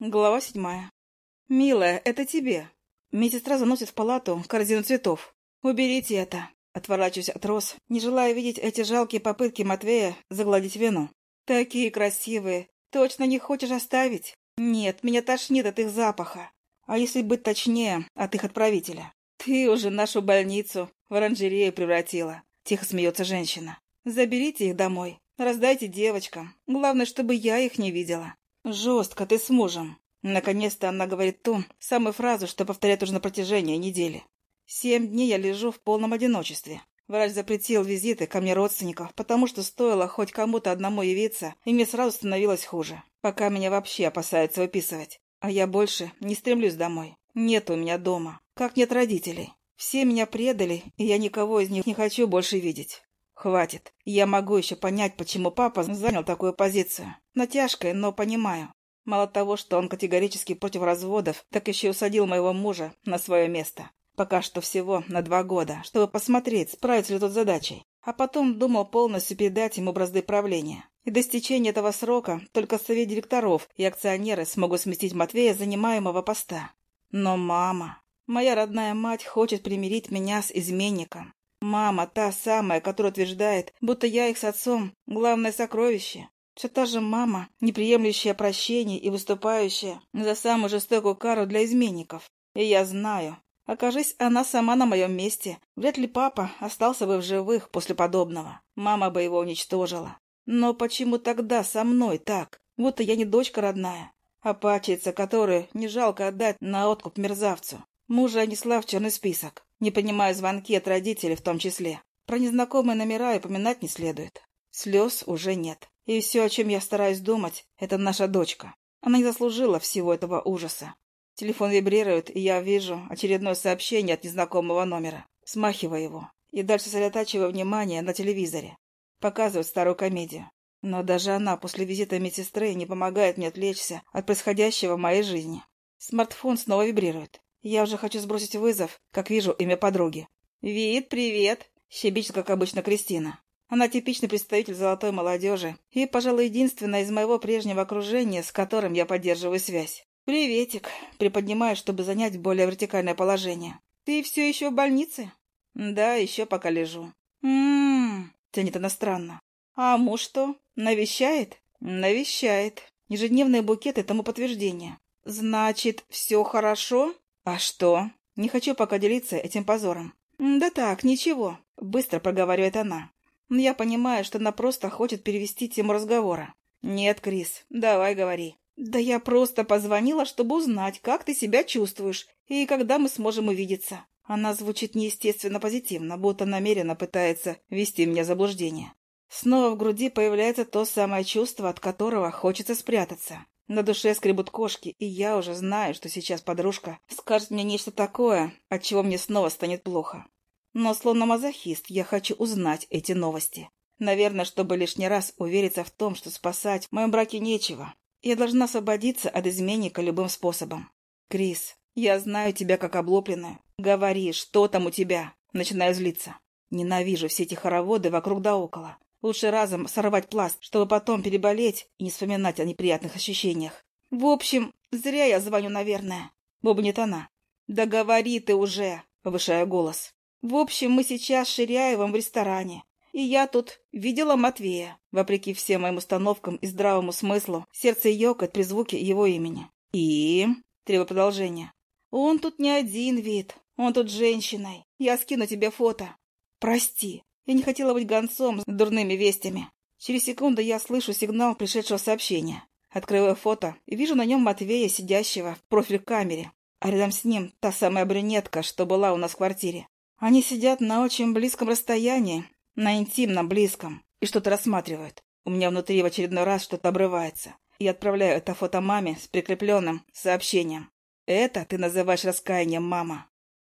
Глава седьмая. «Милая, это тебе». Медсестра заносит в палату корзину цветов. «Уберите это». Отворачиваюсь от роз, не желая видеть эти жалкие попытки Матвея загладить вину. «Такие красивые. Точно не хочешь оставить?» «Нет, меня тошнит от их запаха. А если быть точнее, от их отправителя?» «Ты уже нашу больницу в оранжерею превратила», — тихо смеется женщина. «Заберите их домой. Раздайте девочкам. Главное, чтобы я их не видела». «Жестко ты с мужем». Наконец-то она говорит ту самую фразу, что повторяет уже на протяжении недели. Семь дней я лежу в полном одиночестве. Врач запретил визиты ко мне родственников, потому что стоило хоть кому-то одному явиться, и мне сразу становилось хуже. Пока меня вообще опасаются выписывать. А я больше не стремлюсь домой. Нет у меня дома. Как нет родителей. Все меня предали, и я никого из них не хочу больше видеть. Хватит. Я могу еще понять, почему папа занял такую позицию. Натяжкой, но понимаю. Мало того, что он категорически против разводов, так еще и усадил моего мужа на свое место. Пока что всего на два года, чтобы посмотреть, справится ли тот задачей. А потом думал полностью передать ему бразды правления. И до стечения этого срока только совет директоров и акционеры смогут сместить Матвея с занимаемого поста. Но мама... Моя родная мать хочет примирить меня с изменником. Мама, та самая, которая утверждает, будто я их с отцом — главное сокровище. Все та же мама, неприемлющая прощение и выступающая за самую жестокую кару для изменников. И я знаю, окажись она сама на моем месте, вряд ли папа остался бы в живых после подобного. Мама бы его уничтожила. Но почему тогда со мной так, будто я не дочка родная, а пачерица, которую не жалко отдать на откуп мерзавцу? Мужа несла в черный список, не понимая звонки от родителей в том числе. Про незнакомые номера и поминать не следует. Слез уже нет. И все, о чем я стараюсь думать, это наша дочка. Она не заслужила всего этого ужаса. Телефон вибрирует, и я вижу очередное сообщение от незнакомого номера. Смахиваю его. И дальше сосредотачиваю внимание на телевизоре. Показывают старую комедию. Но даже она после визита медсестры не помогает мне отвлечься от происходящего в моей жизни. Смартфон снова вибрирует. Я уже хочу сбросить вызов, как вижу имя подруги. «Вид, привет!» — щебечет, как обычно, Кристина. Она типичный представитель золотой молодежи и, пожалуй, единственная из моего прежнего окружения, с которым я поддерживаю связь. «Приветик!» — приподнимаю, чтобы занять более вертикальное положение. «Ты все еще в больнице?» «Да, еще пока лежу». «М-м-м», тянет она странно. «А муж что, навещает?» «Навещает. Ежедневные букеты тому подтверждение». «Значит, все хорошо?» «А что? Не хочу пока делиться этим позором». «Да так, ничего», — быстро проговаривает она. Но я понимаю, что она просто хочет перевести тему разговора. «Нет, Крис, давай говори». «Да я просто позвонила, чтобы узнать, как ты себя чувствуешь и когда мы сможем увидеться». Она звучит неестественно позитивно, будто намеренно пытается ввести меня в заблуждение. Снова в груди появляется то самое чувство, от которого хочется спрятаться. На душе скребут кошки, и я уже знаю, что сейчас подружка скажет мне нечто такое, от чего мне снова станет плохо. Но словно мазохист я хочу узнать эти новости. Наверное, чтобы лишний раз увериться в том, что спасать в моем браке нечего. Я должна освободиться от изменника любым способом. Крис, я знаю тебя как облупленную. Говори, что там у тебя? Начинаю злиться. Ненавижу все эти хороводы вокруг да около. Лучше разом сорвать пласт, чтобы потом переболеть и не вспоминать о неприятных ощущениях. В общем, зря я звоню, наверное. Бубнит она. Да говори ты уже, повышая голос. В общем, мы сейчас с Ширяевым в ресторане. И я тут видела Матвея. Вопреки всем моим установкам и здравому смыслу, сердце ёкает при звуке его имени. И... Требую продолжения. Он тут не один вид. Он тут женщиной. Я скину тебе фото. Прости. Я не хотела быть гонцом с дурными вестями. Через секунду я слышу сигнал пришедшего сообщения. Открываю фото и вижу на нем Матвея, сидящего в профиль камере. А рядом с ним та самая брюнетка, что была у нас в квартире. Они сидят на очень близком расстоянии, на интимном близком, и что-то рассматривают. У меня внутри в очередной раз что-то обрывается. И отправляю это фото маме с прикрепленным сообщением. Это ты называешь раскаянием, мама.